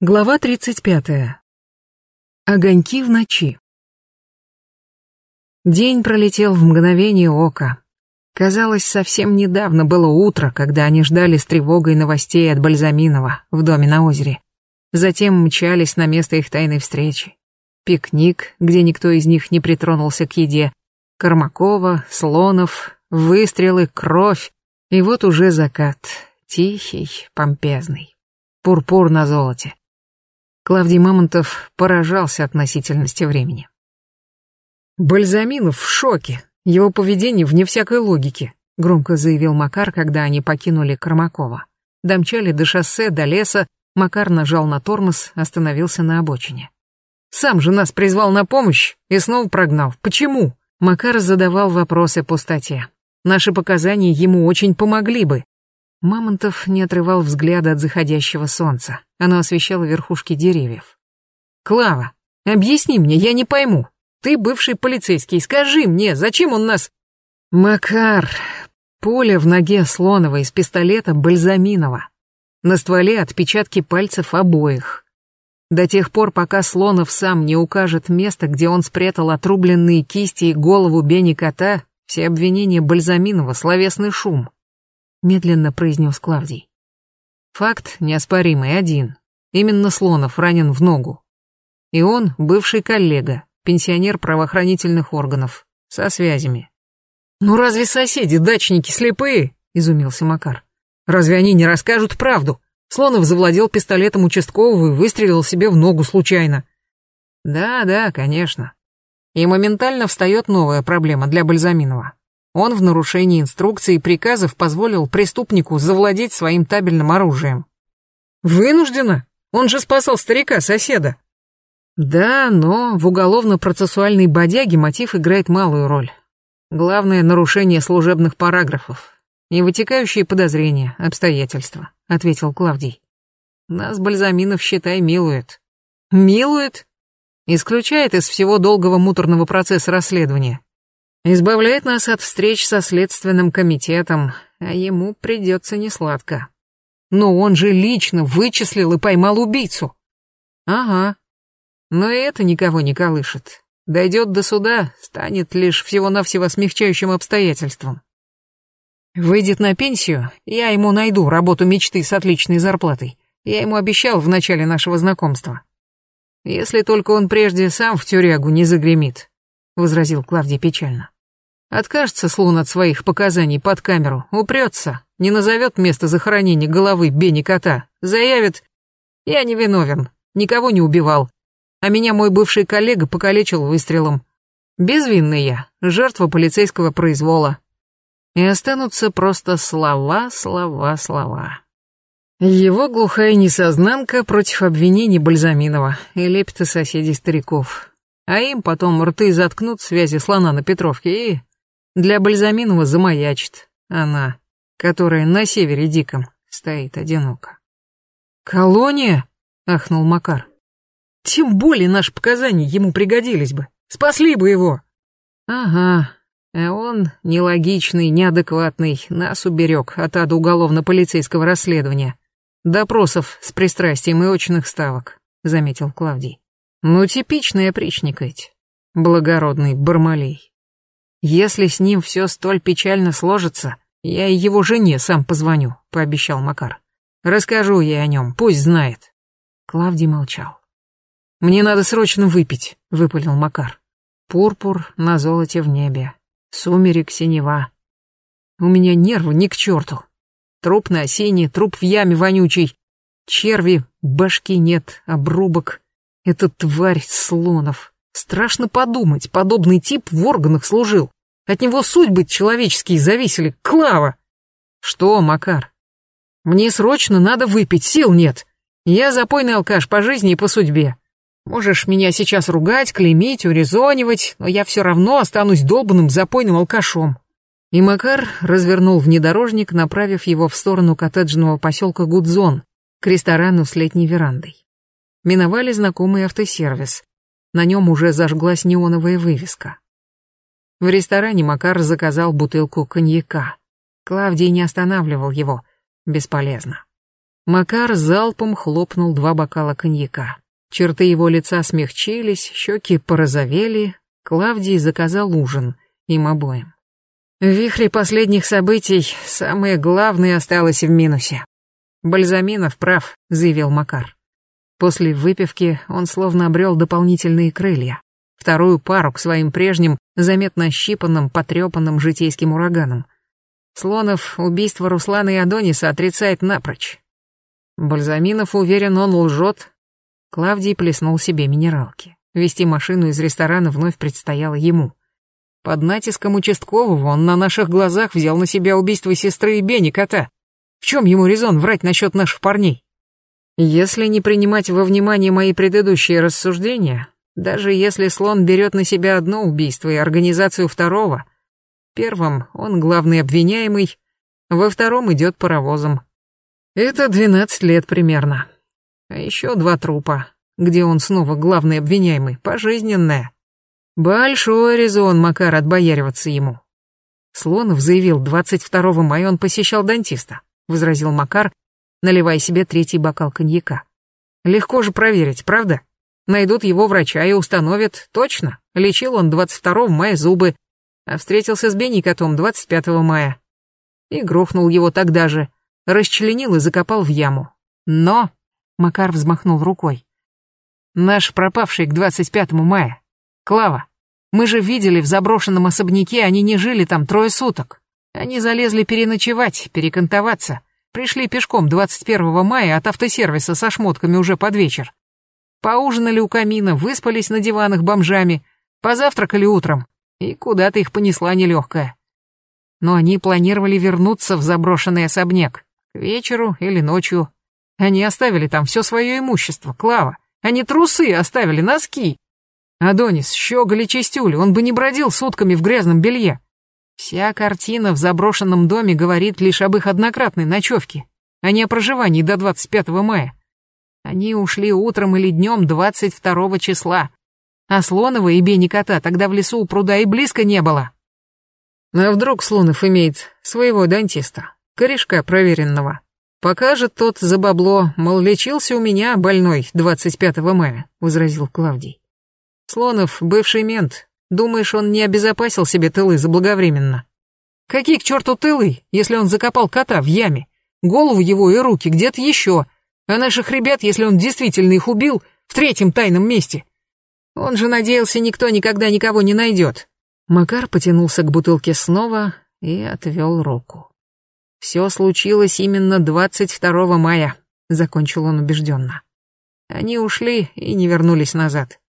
Глава 35. Огоньки в ночи. День пролетел в мгновение ока. Казалось, совсем недавно было утро, когда они ждали с тревогой новостей от Бальзаминова в доме на озере. Затем мчались на место их тайной встречи. Пикник, где никто из них не притронулся к еде. Кормакова, Слонов, выстрелы, кровь. И вот уже закат. Тихий, помпезный. Пурпур на золоте. Клавдий Мамонтов поражался относительности времени. «Бальзаминов в шоке. Его поведение вне всякой логики», — громко заявил Макар, когда они покинули Кормакова. Домчали до шоссе, до леса, Макар нажал на тормоз, остановился на обочине. «Сам же нас призвал на помощь и снова прогнал. Почему?» Макар задавал вопросы пустоте. Наши показания ему очень помогли бы, Мамонтов не отрывал взгляда от заходящего солнца. Оно освещало верхушки деревьев. «Клава, объясни мне, я не пойму. Ты бывший полицейский, скажи мне, зачем он нас...» «Макар...» Пуля в ноге Слонова из пистолета Бальзаминова. На стволе отпечатки пальцев обоих. До тех пор, пока Слонов сам не укажет место, где он спрятал отрубленные кисти и голову Бени Кота, все обвинения Бальзаминова — словесный шум медленно произнес Клавдий. Факт неоспоримый один. Именно Слонов ранен в ногу. И он бывший коллега, пенсионер правоохранительных органов, со связями. «Ну разве соседи, дачники слепые?» — изумился Макар. «Разве они не расскажут правду? Слонов завладел пистолетом участкового и выстрелил себе в ногу случайно». «Да, да, конечно». И моментально встает новая проблема для Бальзаминова. Он в нарушении инструкций и приказов позволил преступнику завладеть своим табельным оружием. Вынужденно? Он же спасал старика-соседа. Да, но в уголовно-процессуальной бодяге мотив играет малую роль. Главное — нарушение служебных параграфов и вытекающие подозрения, обстоятельства, — ответил Клавдий. Нас Бальзаминов, считай, милует. Милует? Исключает из всего долгого муторного процесса расследования. Избавляет нас от встреч со следственным комитетом, а ему придется несладко. Но он же лично вычислил и поймал убийцу. Ага. Но это никого не колышет. Дойдет до суда, станет лишь всего-навсего смягчающим обстоятельством. Выйдет на пенсию, я ему найду работу мечты с отличной зарплатой. Я ему обещал в начале нашего знакомства. Если только он прежде сам в тюрягу не загремит, — возразил Клавдий печально. Откажется Слун от своих показаний под камеру, упрется, не назовет место захоронения головы Бени Кота, заявит «Я не виновен, никого не убивал, а меня мой бывший коллега покалечил выстрелом. Безвинный я, жертва полицейского произвола». И останутся просто слова, слова, слова. Его глухая несознанка против обвинений Бальзаминова и лепета соседей стариков. А им потом рты заткнут связи слона на Петровке и для Бальзаминова замаячит она, которая на севере диком стоит одиноко. «Колония?» — ахнул Макар. «Тем более наши показания ему пригодились бы. Спасли бы его!» «Ага, а он, нелогичный, неадекватный, нас уберег от ада уголовно-полицейского расследования. Допросов с пристрастием и очных ставок», — заметил Клавдий. «Ну, типичный опричник ведь. Благородный Бармалей. «Если с ним все столь печально сложится, я его жене сам позвоню», — пообещал Макар. «Расскажу ей о нем, пусть знает». Клавдий молчал. «Мне надо срочно выпить», — выпалил Макар. «Пурпур на золоте в небе, сумерек синева. У меня нервы ни к черту. Труп на осине, труп в яме вонючий. Черви, башки нет, обрубок. Это тварь слонов. Страшно подумать, подобный тип в органах служил. От него судьбы человеческие зависели. Клава! Что, Макар? Мне срочно надо выпить, сил нет. Я запойный алкаш по жизни и по судьбе. Можешь меня сейчас ругать, клеймить, урезонивать, но я все равно останусь долбанным запойным алкашом. И Макар развернул внедорожник, направив его в сторону коттеджного поселка Гудзон, к ресторану с летней верандой. Миновали знакомый автосервис. На нем уже зажглась неоновая вывеска. В ресторане Макар заказал бутылку коньяка. Клавдий не останавливал его. Бесполезно. Макар залпом хлопнул два бокала коньяка. Черты его лица смягчились, щеки порозовели. Клавдий заказал ужин им обоим. В вихре последних событий самое главное осталось в минусе. Бальзаминов прав, заявил Макар. После выпивки он словно обрел дополнительные крылья. Вторую пару к своим прежним, заметно щипанным, потрепанным житейским ураганам. Слонов убийство Руслана и Адониса отрицает напрочь. Бальзаминов уверен, он лжет. Клавдий плеснул себе минералки. Вести машину из ресторана вновь предстояло ему. Под натиском участкового он на наших глазах взял на себя убийство сестры и Бени кота. В чем ему резон врать насчет наших парней? Если не принимать во внимание мои предыдущие рассуждения, даже если слон берет на себя одно убийство и организацию второго, первым он главный обвиняемый, во втором идет паровозом. Это 12 лет примерно. А еще два трупа, где он снова главный обвиняемый, пожизненное. Большой резон Макар отбояриваться ему. Слонов заявил, 22 мая он посещал дантиста, возразил Макар, наливая себе третий бокал коньяка. Легко же проверить, правда? Найдут его врача и установят, точно, лечил он 22 мая зубы, а встретился с Бенни котом 25 мая. И грохнул его тогда же, расчленил и закопал в яму. Но, Макар взмахнул рукой, наш пропавший к 25 мая, Клава, мы же видели в заброшенном особняке, они не жили там трое суток. Они залезли переночевать, перекантоваться, пришли пешком 21 мая от автосервиса со шмотками уже под вечер. Поужинали у камина, выспались на диванах бомжами, позавтракали утром, и куда-то их понесла нелегкая. Но они планировали вернуться в заброшенный особняк. К вечеру или ночью. Они оставили там все свое имущество, Клава. Они трусы оставили, носки. Адонис, щеголь и чистюль, он бы не бродил сутками в грязном белье. Вся картина в заброшенном доме говорит лишь об их однократной ночевке, а не о проживании до 25 мая. Они ушли утром или днем 22 числа, а Слонова и Бени кота тогда в лесу у пруда и близко не было. А вдруг Слонов имеет своего дантиста? корешка проверенного. Покажет тот за бабло, мол, лечился у меня больной 25 мая, возразил Клавдий. Слонов, бывший мент, думаешь, он не обезопасил себе тылы заблаговременно? Какие к черту тылы, если он закопал кота в яме? Голову его и руки где-то еще, а наших ребят, если он действительно их убил, в третьем тайном месте. Он же надеялся, никто никогда никого не найдет. Макар потянулся к бутылке снова и отвел руку. Все случилось именно 22 мая, закончил он убежденно. Они ушли и не вернулись назад.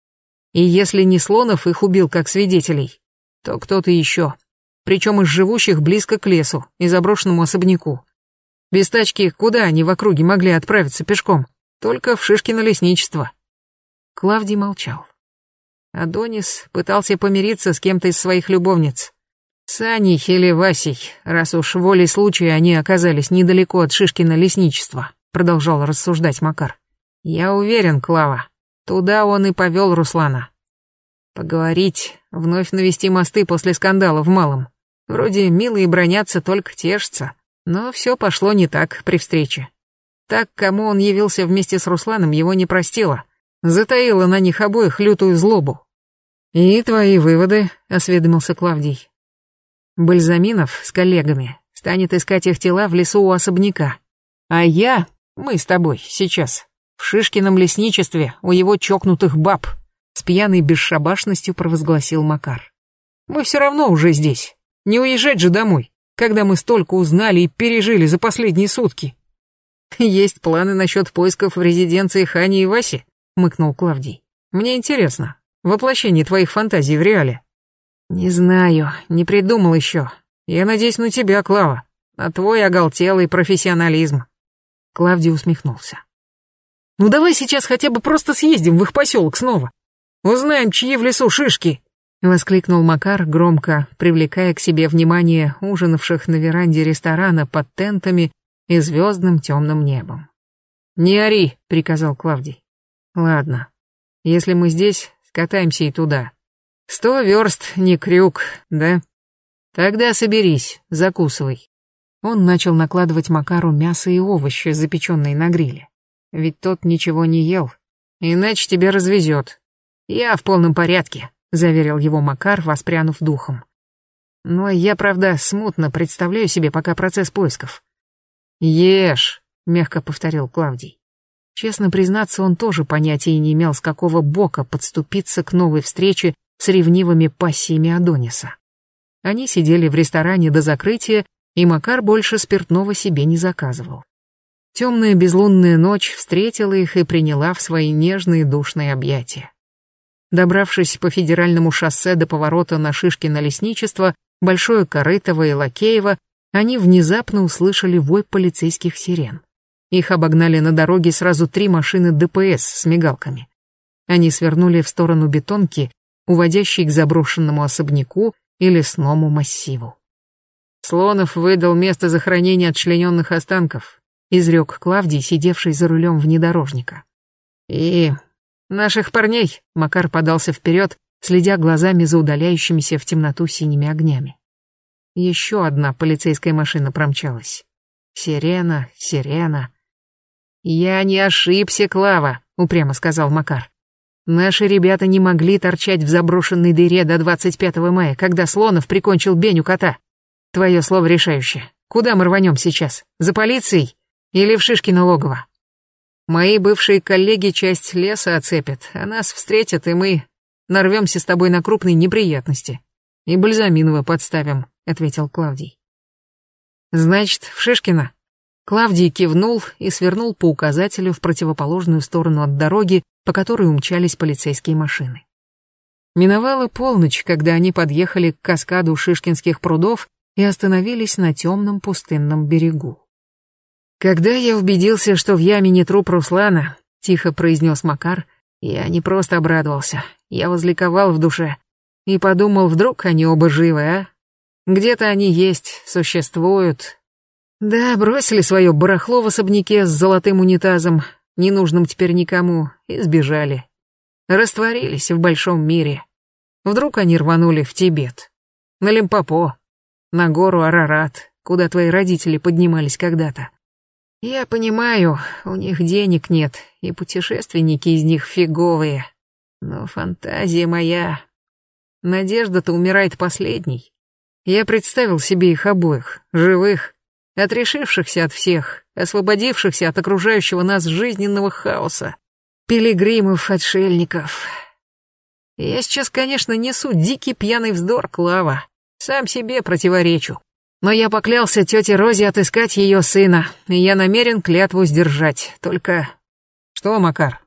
И если не Слонов их убил как свидетелей, то кто-то еще. Причем из живущих близко к лесу и заброшенному особняку. Без тачки куда они в округе могли отправиться пешком? Только в Шишкино лесничество. Клавдий молчал. Адонис пытался помириться с кем-то из своих любовниц. С Аней или Васей, раз уж волей случая они оказались недалеко от Шишкина лесничества, продолжал рассуждать Макар. Я уверен, Клава, туда он и повел Руслана. Поговорить, вновь навести мосты после скандала в Малом. Вроде милые бронятся, только тешатся. Но все пошло не так при встрече. Так, кому он явился вместе с Русланом, его не простила. Затаила на них обоих лютую злобу. «И твои выводы?» — осведомился Клавдий. Бальзаминов с коллегами станет искать их тела в лесу у особняка. А я, мы с тобой, сейчас, в Шишкином лесничестве у его чокнутых баб, с пьяной бесшабашностью провозгласил Макар. Мы все равно уже здесь. Не уезжать же домой, когда мы столько узнали и пережили за последние сутки. Есть планы насчет поисков в резиденции Хани и Васи? Мыкнул Клавдий. Мне интересно, воплощение твоих фантазий в реале. «Не знаю, не придумал еще. Я надеюсь на тебя, Клава, на твой оголтелый профессионализм». Клавдий усмехнулся. «Ну давай сейчас хотя бы просто съездим в их поселок снова. Узнаем, чьи в лесу шишки!» Воскликнул Макар громко, привлекая к себе внимание ужинавших на веранде ресторана под тентами и звездным темным небом. «Не ори», — приказал Клавдий. «Ладно, если мы здесь, скатаемся и туда. Сто верст не крюк, да? Тогда соберись, закусывай. Он начал накладывать Макару мясо и овощи, запеченные на гриле. Ведь тот ничего не ел. Иначе тебя развезет. Я в полном порядке, заверил его Макар, воспрянув духом. Но я, правда, смутно представляю себе пока процесс поисков. Ешь, мягко повторил Клавдий. Честно признаться, он тоже понятия не имел, с какого бока подступиться к новой встрече с ревнивыми пассиями Адониса. Они сидели в ресторане до закрытия, и Макар больше спиртного себе не заказывал. Темная безлунная ночь встретила их и приняла в свои нежные душные объятия. Добравшись по федеральному шоссе до поворота на Шишкино лесничество, Большое Корытово и Лакеево, они внезапно услышали вой полицейских сирен. Их обогнали на дороге сразу три машины ДПС с мигалками. Они свернули в сторону бетонки, уводящей к заброшенному особняку и лесному массиву. Слонов выдал место захоронения отчлененных останков, изрек Клавдий, сидевший за рулем внедорожника. И наших парней, Макар подался вперед, следя глазами за удаляющимися в темноту синими огнями. Еще одна полицейская машина промчалась. Сирена, сирена. «Я не ошибся, Клава», — упрямо сказал Макар. «Наши ребята не могли торчать в заброшенной дыре до 25 мая, когда Слонов прикончил Беню кота. Твое слово решающее. Куда мы рванем сейчас? За полицией? Или в Шишкино логово? Мои бывшие коллеги часть леса оцепят, а нас встретят, и мы нарвемся с тобой на крупные неприятности. И Бальзаминова подставим», — ответил Клавдий. «Значит, в Шишкино?» Клавдий кивнул и свернул по указателю в противоположную сторону от дороги, по которой умчались полицейские машины. Миновала полночь, когда они подъехали к каскаду Шишкинских прудов и остановились на темном пустынном берегу. «Когда я убедился, что в яме не труп Руслана», — тихо произнес Макар, — «я не просто обрадовался, я возликовал в душе и подумал, вдруг они оба живы, а? Где-то они есть, существуют, да, бросили свое барахло в особняке с золотым унитазом, ненужным теперь никому, и сбежали. Растворились в большом мире. Вдруг они рванули в Тибет, на Лимпопо, на гору Арарат, куда твои родители поднимались когда-то. Я понимаю, у них денег нет, и путешественники из них фиговые. Но фантазия моя... Надежда-то умирает последней. Я представил себе их обоих, живых, отрешившихся от всех, освободившихся от окружающего нас жизненного хаоса, пилигримов-отшельников. Я сейчас, конечно, несу дикий пьяный вздор, Клава, сам себе противоречу. Но я поклялся тете Розе отыскать ее сына, и я намерен клятву сдержать. Только... Что, Макар?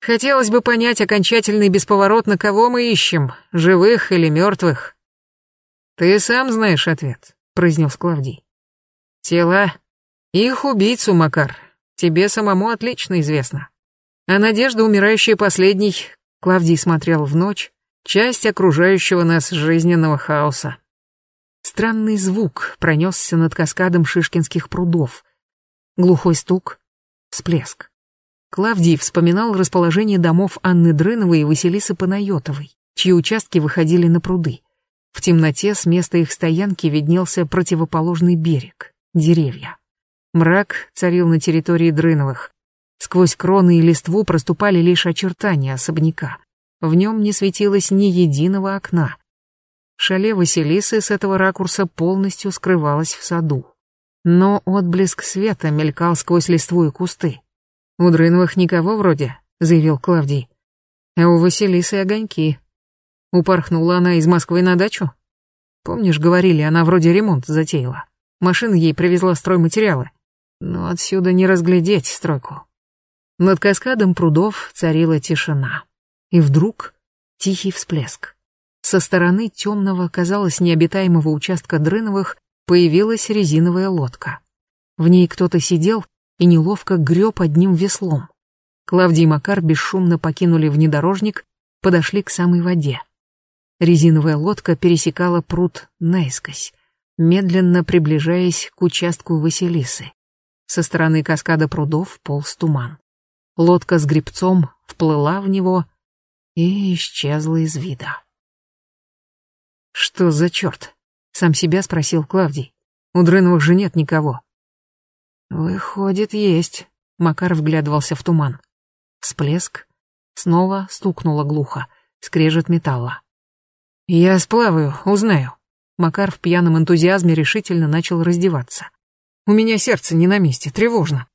Хотелось бы понять окончательно и бесповоротно, кого мы ищем, живых или мертвых. Ты сам знаешь ответ, произнес Клавдий. Тела. Их убийцу, Макар. Тебе самому отлично известно. А надежда, умирающая последней, Клавдий смотрел в ночь, часть окружающего нас жизненного хаоса. Странный звук пронесся над каскадом шишкинских прудов. Глухой стук, всплеск. Клавдий вспоминал расположение домов Анны Дрыновой и Василисы Панайотовой, чьи участки выходили на пруды. В темноте с места их стоянки виднелся противоположный берег деревья. Мрак царил на территории Дрыновых. Сквозь кроны и листву проступали лишь очертания особняка. В нем не светилось ни единого окна. Шале Василисы с этого ракурса полностью скрывалась в саду. Но отблеск света мелькал сквозь листву и кусты. «У Дрыновых никого вроде», — заявил Клавдий. «А у Василисы огоньки. Упорхнула она из Москвы на дачу? Помнишь, говорили, она вроде ремонт затеяла?» Машина ей привезла стройматериалы. Но отсюда не разглядеть стройку. Над каскадом прудов царила тишина. И вдруг тихий всплеск. Со стороны темного, казалось, необитаемого участка Дрыновых появилась резиновая лодка. В ней кто-то сидел и неловко греб одним веслом. Клавдий и Макар бесшумно покинули внедорожник, подошли к самой воде. Резиновая лодка пересекала пруд наискось медленно приближаясь к участку Василисы. Со стороны каскада прудов полз туман. Лодка с грибцом вплыла в него и исчезла из вида. «Что за черт?» — сам себя спросил Клавдий. У Дрыновых же нет никого. Выходит, есть. Макар вглядывался в туман. Всплеск. Снова стукнуло глухо. Скрежет металла. Я сплаваю, узнаю. Макар в пьяном энтузиазме решительно начал раздеваться. У меня сердце не на месте, тревожно.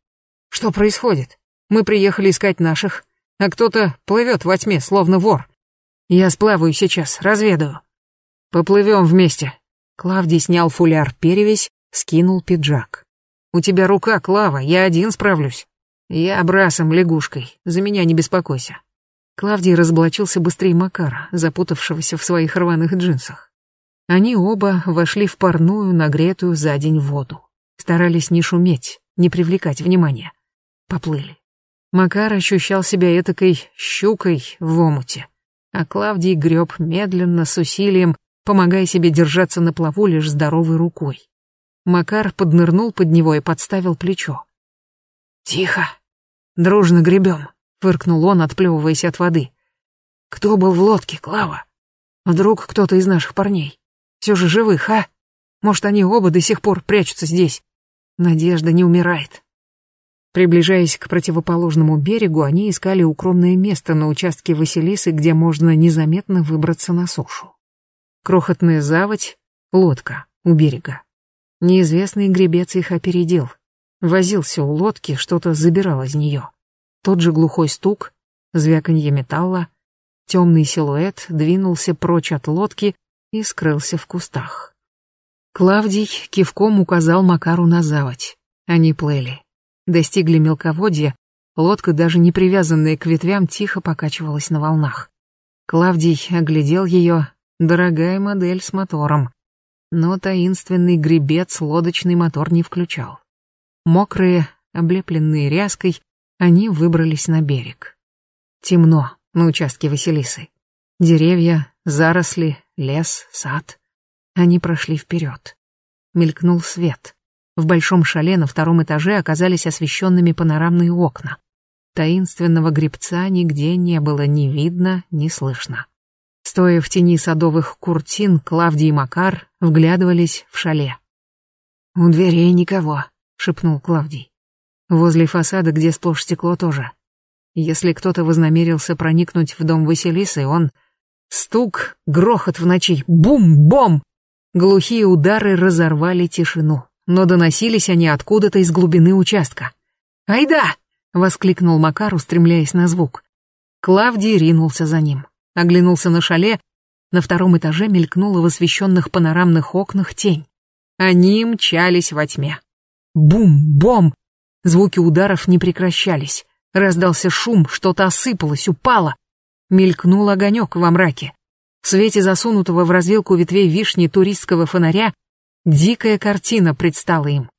Что происходит? Мы приехали искать наших, а кто-то плывет во тьме, словно вор. Я сплаваю сейчас, разведаю. Поплывем вместе. Клавдий снял фуляр-перевесь, скинул пиджак. У тебя рука, Клава, я один справлюсь. Я брасом лягушкой, за меня не беспокойся. Клавдий разоблачился быстрее Макара, запутавшегося в своих рваных джинсах. Они оба вошли в парную, нагретую за день воду. Старались не шуметь, не привлекать внимания. Поплыли. Макар ощущал себя этакой щукой в омуте, а Клавдий греб медленно, с усилием, помогая себе держаться на плаву лишь здоровой рукой. Макар поднырнул под него и подставил плечо. «Тихо! Дружно гребем!» — фыркнул он, отплевываясь от воды. «Кто был в лодке, Клава? Вдруг кто-то из наших парней? Все же живых, а? Может, они оба до сих пор прячутся здесь? Надежда не умирает. Приближаясь к противоположному берегу, они искали укромное место на участке Василисы, где можно незаметно выбраться на сушу. Крохотная заводь, лодка у берега. Неизвестный гребец их опередил. Возился у лодки, что-то забирал из нее. Тот же глухой стук, звяканье металла, темный силуэт двинулся прочь от лодки и скрылся в кустах. Клавдий кивком указал Макару на заводь. Они плыли. Достигли мелководья, лодка, даже не привязанная к ветвям, тихо покачивалась на волнах. Клавдий оглядел ее, дорогая модель с мотором. Но таинственный гребец лодочный мотор не включал. Мокрые, облепленные ряской, они выбрались на берег. Темно на участке Василисы. Деревья, заросли, лес, сад. Они прошли вперед. Мелькнул свет. В большом шале на втором этаже оказались освещенными панорамные окна. Таинственного гребца нигде не было ни видно, ни слышно. Стоя в тени садовых куртин, Клавдий и Макар вглядывались в шале. «У дверей никого», — шепнул Клавдий. «Возле фасада, где сплошь стекло, тоже. Если кто-то вознамерился проникнуть в дом Василисы, он... Стук, грохот в ночи, бум-бом! Глухие удары разорвали тишину но доносились они откуда-то из глубины участка. «Айда!» — воскликнул Макар, устремляясь на звук. Клавдий ринулся за ним. Оглянулся на шале, на втором этаже мелькнула в освещенных панорамных окнах тень. Они мчались во тьме. Бум-бом! Звуки ударов не прекращались. Раздался шум, что-то осыпалось, упало. Мелькнул огонек во мраке. В свете засунутого в развилку ветвей вишни туристского фонаря Дикая картина предстала им.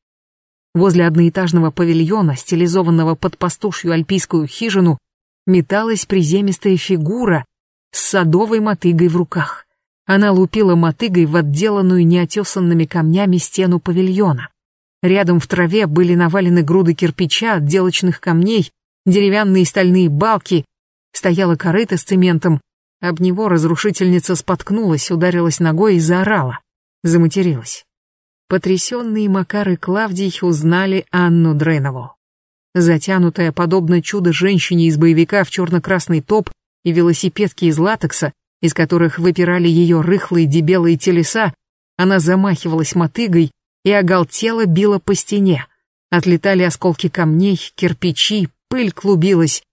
Возле одноэтажного павильона, стилизованного под пастушью альпийскую хижину, металась приземистая фигура с садовой мотыгой в руках. Она лупила мотыгой в отделанную неотесанными камнями стену павильона. Рядом в траве были навалены груды кирпича, отделочных камней, деревянные стальные балки, стояла корыта с цементом. Об него разрушительница споткнулась, ударилась ногой и заорала. Заматерилась. Потрясенные Макар и Клавдий узнали Анну Дренову. Затянутая, подобно чудо-женщине из боевика в черно-красный топ и велосипедки из латекса, из которых выпирали ее рыхлые дебелые телеса, она замахивалась мотыгой и оголтело била по стене. Отлетали осколки камней, кирпичи, пыль клубилась.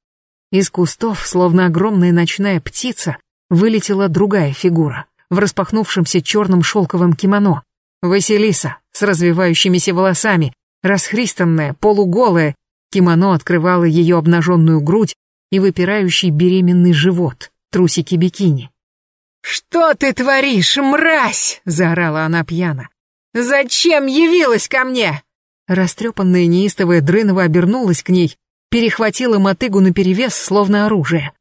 Из кустов, словно огромная ночная птица, вылетела другая фигура в распахнувшемся черном шелковом кимоно. Василиса с развивающимися волосами, расхристанная, полуголая, кимоно открывало ее обнаженную грудь и выпирающий беременный живот, трусики бикини. «Что ты творишь, мразь?» — заорала она пьяно. «Зачем явилась ко мне?» Растрепанная неистовая Дрынова обернулась к ней, перехватила мотыгу наперевес, словно оружие.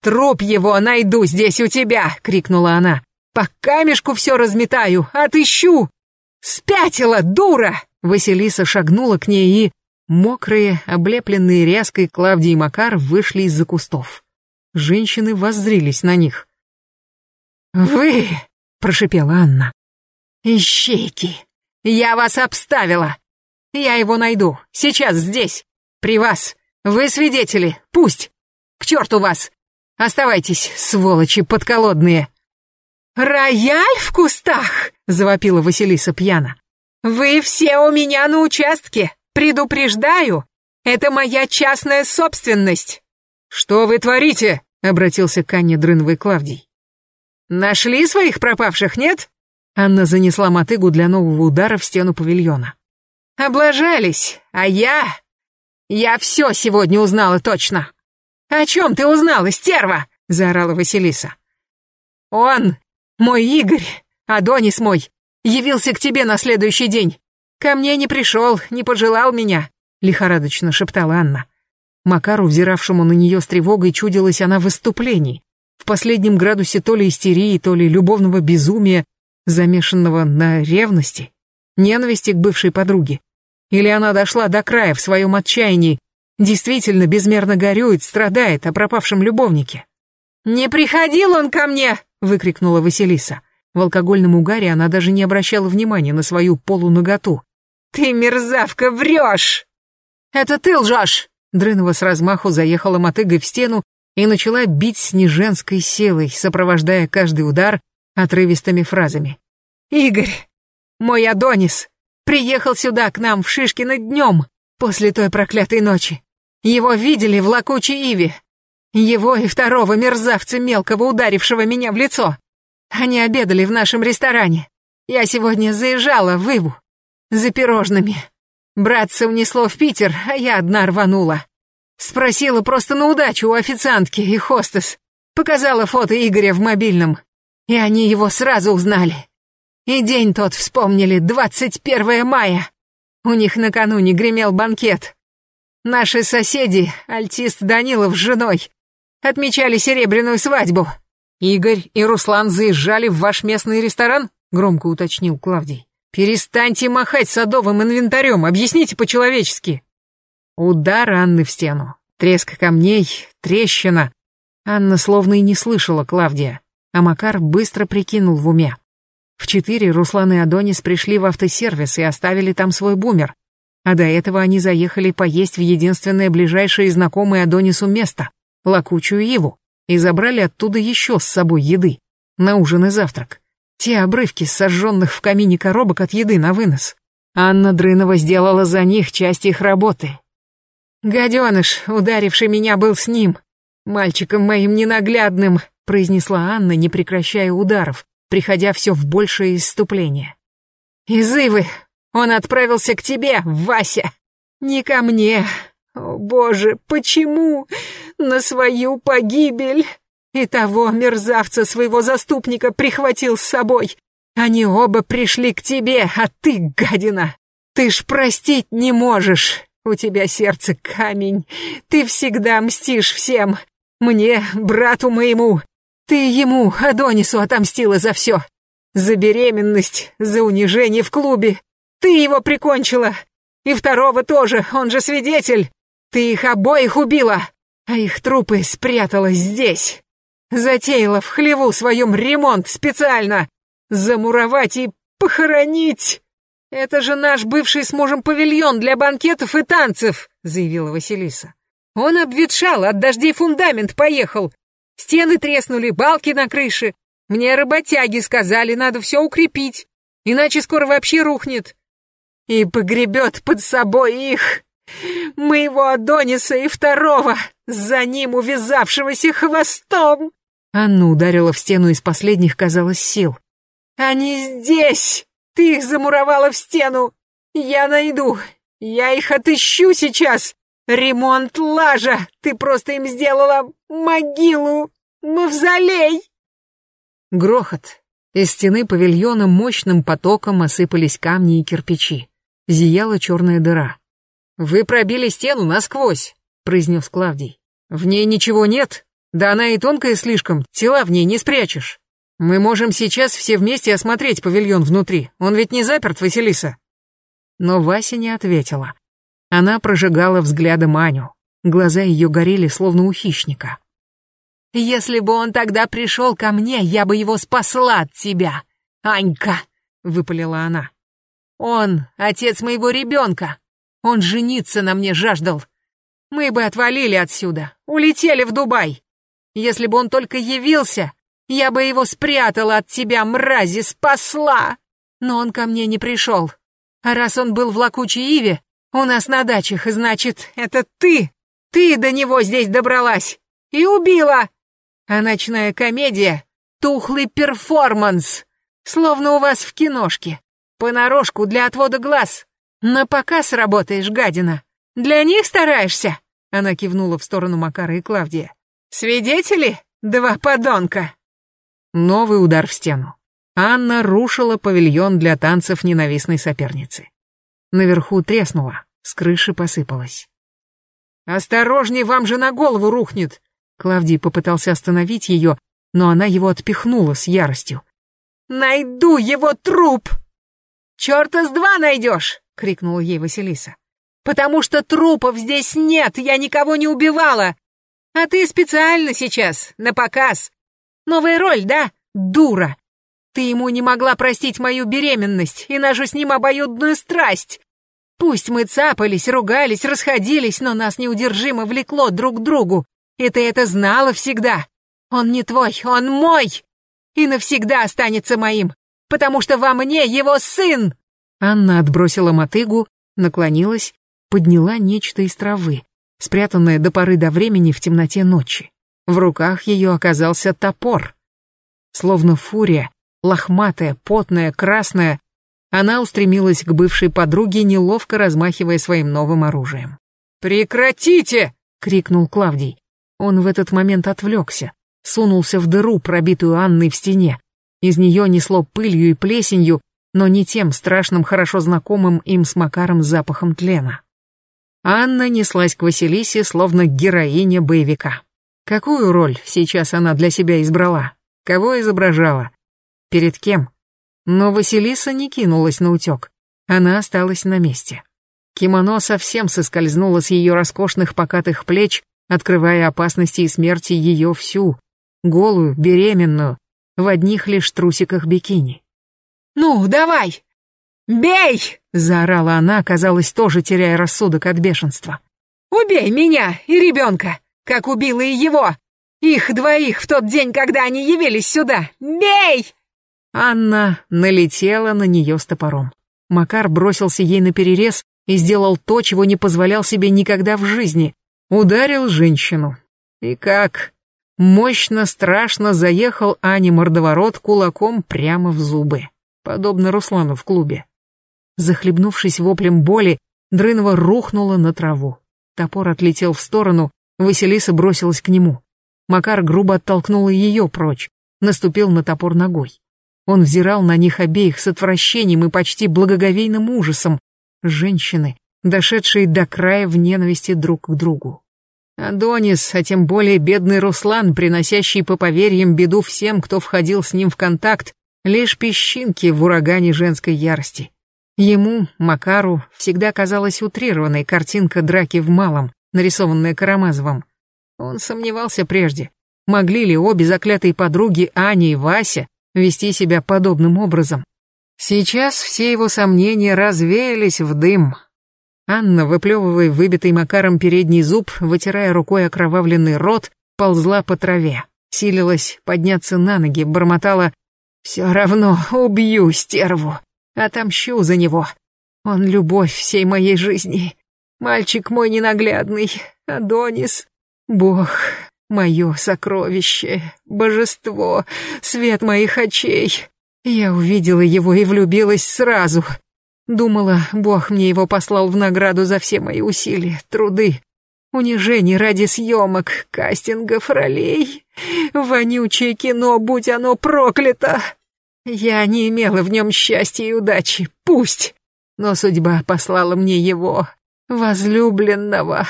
«Труп его найду здесь у тебя!» — крикнула она. «По камешку все разметаю, отыщу!» «Спятила, дура!» Василиса шагнула к ней и... Мокрые, облепленные ряской Клавдий и Макар вышли из-за кустов. Женщины воззрились на них. «Вы!» — прошепела Анна. «Ищейки! Я вас обставила! Я его найду, сейчас здесь, при вас. Вы свидетели, пусть! К черту вас! Оставайтесь, сволочи подколодные!» «Рояль в кустах!» — завопила Василиса пьяно. «Вы все у меня на участке! Предупреждаю! Это моя частная собственность!» «Что вы творите?» — обратился к Анне Дрыновой Клавдий. «Нашли своих пропавших, нет?» Анна занесла мотыгу для нового удара в стену павильона. «Облажались, а я... Я все сегодня узнала точно!» «О чем ты узнала, стерва?» — заорала Василиса. «Он, мой Игорь, Адонис мой, явился к тебе на следующий день. Ко мне не пришел, не пожелал меня», — лихорадочно шептала Анна. Макару, взиравшему на нее с тревогой, чудилась она в выступлении. В последнем градусе то ли истерии, то ли любовного безумия, замешанного на ревности, ненависти к бывшей подруге. Или она дошла до края в своем отчаянии, действительно безмерно горюет, страдает о пропавшем любовнике. «Не приходил он ко мне!» — выкрикнула Василиса. В алкогольном угаре она даже не обращала внимания на свою полуноготу. «Ты, мерзавка, врешь!» «Это ты лжешь!» Дрынова с размаху заехала мотыгой в стену и начала бить с неженской силой, сопровождая каждый удар отрывистыми фразами. «Игорь, мой Адонис, приехал сюда к нам в Шишкино днем, после той проклятой ночи. Его видели в лакучей Иве. Его и второго мерзавца мелкого, ударившего меня в лицо. Они обедали в нашем ресторане. Я сегодня заезжала в Иву. За пирожными. Братца унесло в Питер, а я одна рванула. Спросила просто на удачу у официантки и хостес. Показала фото Игоря в мобильном. И они его сразу узнали. И день тот вспомнили, 21 мая. У них накануне гремел банкет. Наши соседи, альтист Данилов с женой, отмечали серебряную свадьбу. Игорь и Руслан заезжали в ваш местный ресторан? Громко уточнил Клавдий. «Перестаньте махать садовым инвентарем, объясните по-человечески». Удар Анны в стену, треск камней, трещина. Анна словно и не слышала Клавдия, а Макар быстро прикинул в уме. В четыре Руслан и Адонис пришли в автосервис и оставили там свой бумер, а до этого они заехали поесть в единственное ближайшее знакомое Адонису место — Лакучую Иву, и забрали оттуда еще с собой еды, на ужин и завтрак. Те обрывки сожженных в камине коробок от еды на вынос. Анна Дрынова сделала за них часть их работы. «Гаденыш, ударивший меня, был с ним, мальчиком моим ненаглядным», произнесла Анна, не прекращая ударов, приходя все в большее исступление. «Изывы, он отправился к тебе, Вася, не ко мне. О, боже, почему? На свою погибель!» И того мерзавца своего заступника прихватил с собой. Они оба пришли к тебе, а ты, гадина, ты ж простить не можешь. У тебя сердце камень. Ты всегда мстишь всем. Мне, брату моему. Ты ему, Адонису, отомстила за все. За беременность, за унижение в клубе. Ты его прикончила. И второго тоже, он же свидетель. Ты их обоих убила, а их трупы спрятала здесь. Затеяла в хлеву своем ремонт специально. Замуровать и похоронить. Это же наш бывший с мужем павильон для банкетов и танцев, заявила Василиса. Он обветшал, от дождей фундамент поехал. Стены треснули, балки на крыше. Мне работяги сказали, надо все укрепить, иначе скоро вообще рухнет. И погребет под собой их, моего Адониса и второго, за ним увязавшегося хвостом. Анна ударила в стену из последних, казалось, сил. «Они здесь! Ты их замуровала в стену! Я найду! Я их отыщу сейчас! Ремонт лажа! Ты просто им сделала могилу! Мавзолей!» Грохот. Из стены павильона мощным потоком осыпались камни и кирпичи. Зияла черная дыра. «Вы пробили стену насквозь», — произнес Клавдий. «В ней ничего нет?» Да она и тонкая слишком, тела в ней не спрячешь. Мы можем сейчас все вместе осмотреть павильон внутри. Он ведь не заперт, Василиса. Но Вася не ответила. Она прожигала взглядом Аню. Глаза ее горели, словно у хищника. «Если бы он тогда пришел ко мне, я бы его спасла от тебя, Анька!» — выпалила она. Он отец моего ребенка. Он жениться на мне жаждал. Мы бы отвалили отсюда, улетели в Дубай. Если бы он только явился, я бы его спрятала от тебя, мрази, спасла. Но он ко мне не пришел. А раз он был в Лакучей Иве, у нас на дачах, значит, это ты. Ты до него здесь добралась и убила. А ночная комедия — тухлый перформанс, словно у вас в киношке. Понарошку для отвода глаз. На показ работаешь, гадина. Для них стараешься?» Она кивнула в сторону Макара и Клавдия. «Свидетели? Два подонка!» Новый удар в стену. Анна рушила павильон для танцев ненавистной соперницы. Наверху треснуло, с крыши посыпалось. «Осторожней, вам же на голову рухнет!» Клавдий попытался остановить ее, но она его отпихнула с яростью. «Найду его труп!» «Черта с два найдешь!» — крикнула ей Василиса. «Потому что трупов здесь нет, я никого не убивала! А ты специально сейчас, на показ! Новая роль, да? Дура! Ты ему не могла простить мою беременность и нашу с ним обоюдную страсть! Пусть мы цапались, ругались, расходились, но нас неудержимо влекло друг к другу, и ты это знала всегда! Он не твой, он мой! И навсегда останется моим! потому что во мне его сын!» Анна отбросила мотыгу, наклонилась, подняла нечто из травы, спрятанное до поры до времени в темноте ночи. В руках ее оказался топор. Словно фурия, лохматая, потная, красная, она устремилась к бывшей подруге, неловко размахивая своим новым оружием. «Прекратите!» — крикнул Клавдий. Он в этот момент отвлекся, сунулся в дыру, пробитую Анной в стене, из нее несло пылью и плесенью, но не тем страшным, хорошо знакомым им с Макаром запахом тлена. Анна неслась к Василисе, словно героиня боевика. Какую роль сейчас она для себя избрала? Кого изображала? Перед кем? Но Василиса не кинулась на утек. Она осталась на месте. Кимоно совсем соскользнуло с ее роскошных покатых плеч, открывая опасности и смерти ее всю, голую, беременную, в одних лишь трусиках бикини. «Ну, давай! Бей!» — заорала она, казалось, тоже теряя рассудок от бешенства. «Убей меня и ребенка, как убила и его! Их двоих в тот день, когда они явились сюда! Бей!» Анна налетела на нее с топором. Макар бросился ей на перерез и сделал то, чего не позволял себе никогда в жизни. Ударил женщину. И как? Мощно, страшно заехал Ане мордоворот кулаком прямо в зубы, подобно Руслану в клубе. Захлебнувшись воплем боли, Дрынова рухнула на траву. Топор отлетел в сторону, Василиса бросилась к нему. Макар грубо оттолкнул ее прочь, наступил на топор ногой. Он взирал на них обеих с отвращением и почти благоговейным ужасом. Женщины, дошедшие до края в ненависти друг к другу. Адонис, а тем более бедный Руслан, приносящий по поверьям беду всем, кто входил с ним в контакт, лишь песчинки в урагане женской ярости. Ему, Макару, всегда казалась утрированной картинка драки в малом, нарисованная Карамазовым. Он сомневался прежде, могли ли обе заклятые подруги Аня и Вася вести себя подобным образом. Сейчас все его сомнения развеялись в дым, Анна, выплевывая выбитый Макаром передний зуб, вытирая рукой окровавленный рот, ползла по траве, силилась подняться на ноги, бормотала «Все равно убью стерву, отомщу за него. Он любовь всей моей жизни. Мальчик мой ненаглядный, Адонис, Бог, мое сокровище, божество, свет моих очей». Я увидела его и влюбилась сразу, Думала, Бог мне его послал в награду за все мои усилия, труды, унижений ради съемок, кастингов, ролей. Вонючее кино, будь оно проклято! Я не имела в нем счастья и удачи, пусть. Но судьба послала мне его, возлюбленного.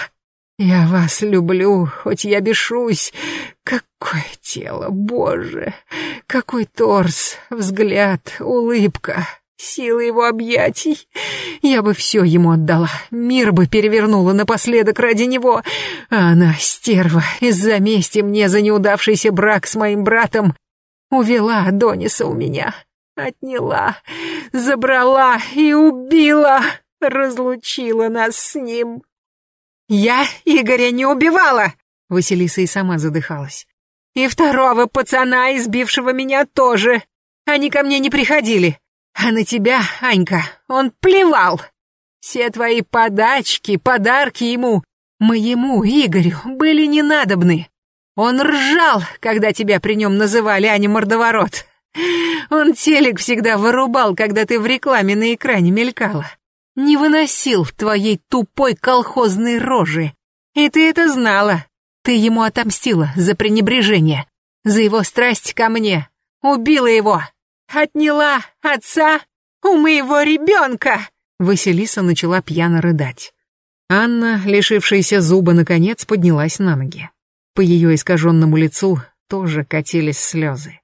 Я вас люблю, хоть я бешусь. Какое тело, боже! Какой торс, взгляд, улыбка силы его объятий. Я бы все ему отдала, мир бы перевернула напоследок ради него. А она, стерва, из-за мести мне за неудавшийся брак с моим братом, увела Адониса у меня. Отняла, забрала и убила, разлучила нас с ним. Я Игоря не убивала, Василиса и сама задыхалась. И второго пацана, избившего меня, тоже. Они ко мне не приходили. А на тебя, Анька, он плевал. Все твои подачки, подарки ему, моему Игорю, были ненадобны. Он ржал, когда тебя при нем называли Аня Мордоворот. Он телек всегда вырубал, когда ты в рекламе на экране мелькала. Не выносил твоей тупой колхозной рожи. И ты это знала. Ты ему отомстила за пренебрежение, за его страсть ко мне. Убила его. Отняла отца у моего ребенка. Василиса начала пьяно рыдать. Анна, лишившаяся зуба, наконец поднялась на ноги. По ее искаженному лицу тоже катились слезы.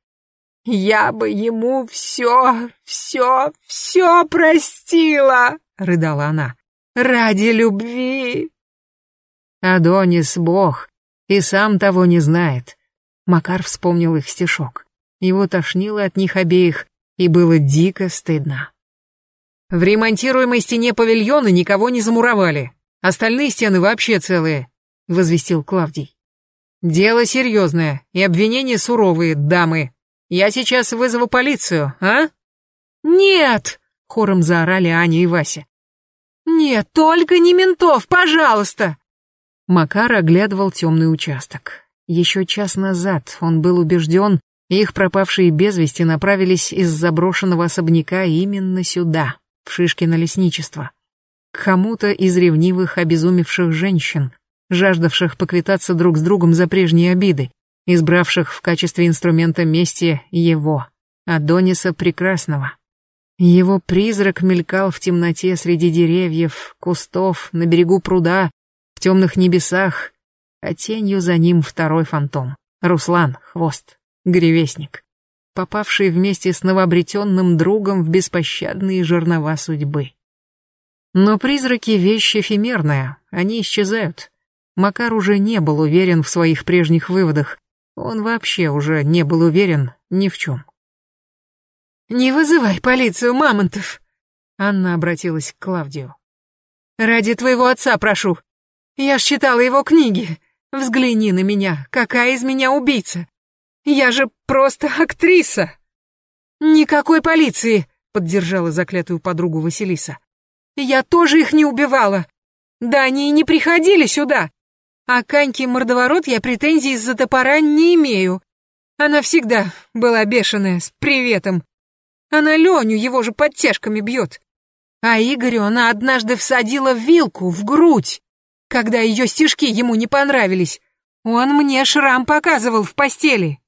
«Я бы ему все, все, все простила!» — рыдала она. «Ради любви!» Адонис — бог, и сам того не знает. Макар вспомнил их стишок. Его тошнило от них обеих, и было дико стыдно. В ремонтируемой стене павильона никого не замуровали. Остальные стены вообще целые, возвестил Клавдий. Дело серьезное, и обвинения суровые, дамы. Я сейчас вызову полицию, а? Нет! Хором заорали Аня и Вася. Нет, только не ментов, пожалуйста! Макар оглядывал темный участок. Еще час назад он был убежден, их пропавшие без вести направились из заброшенного особняка именно сюда в Шишкино лесничество. К кому-то из ревнивых, обезумевших женщин, жаждавших поквитаться друг с другом за прежние обиды, избравших в качестве инструмента мести его, Адониса Прекрасного. Его призрак мелькал в темноте среди деревьев, кустов, на берегу пруда, в темных небесах, а тенью за ним второй фантом. Руслан, хвост, гревестник попавший вместе с новообретенным другом в беспощадные жернова судьбы. Но призраки — вещь эфемерная, они исчезают. Макар уже не был уверен в своих прежних выводах, он вообще уже не был уверен ни в чем. «Не вызывай полицию, Мамонтов!» Анна обратилась к Клавдию. «Ради твоего отца прошу. Я ж читала его книги. Взгляни на меня, какая из меня убийца. Я же просто актриса!» «Никакой полиции!» — поддержала заклятую подругу Василиса. «Я тоже их не убивала! Да они и не приходили сюда! А Каньке мордоворот я претензий из-за топора не имею. Она всегда была бешеная, с приветом. Она Леню его же подтяжками бьет. А Игорю она однажды всадила вилку в грудь, когда ее стишки ему не понравились. Он мне шрам показывал в постели.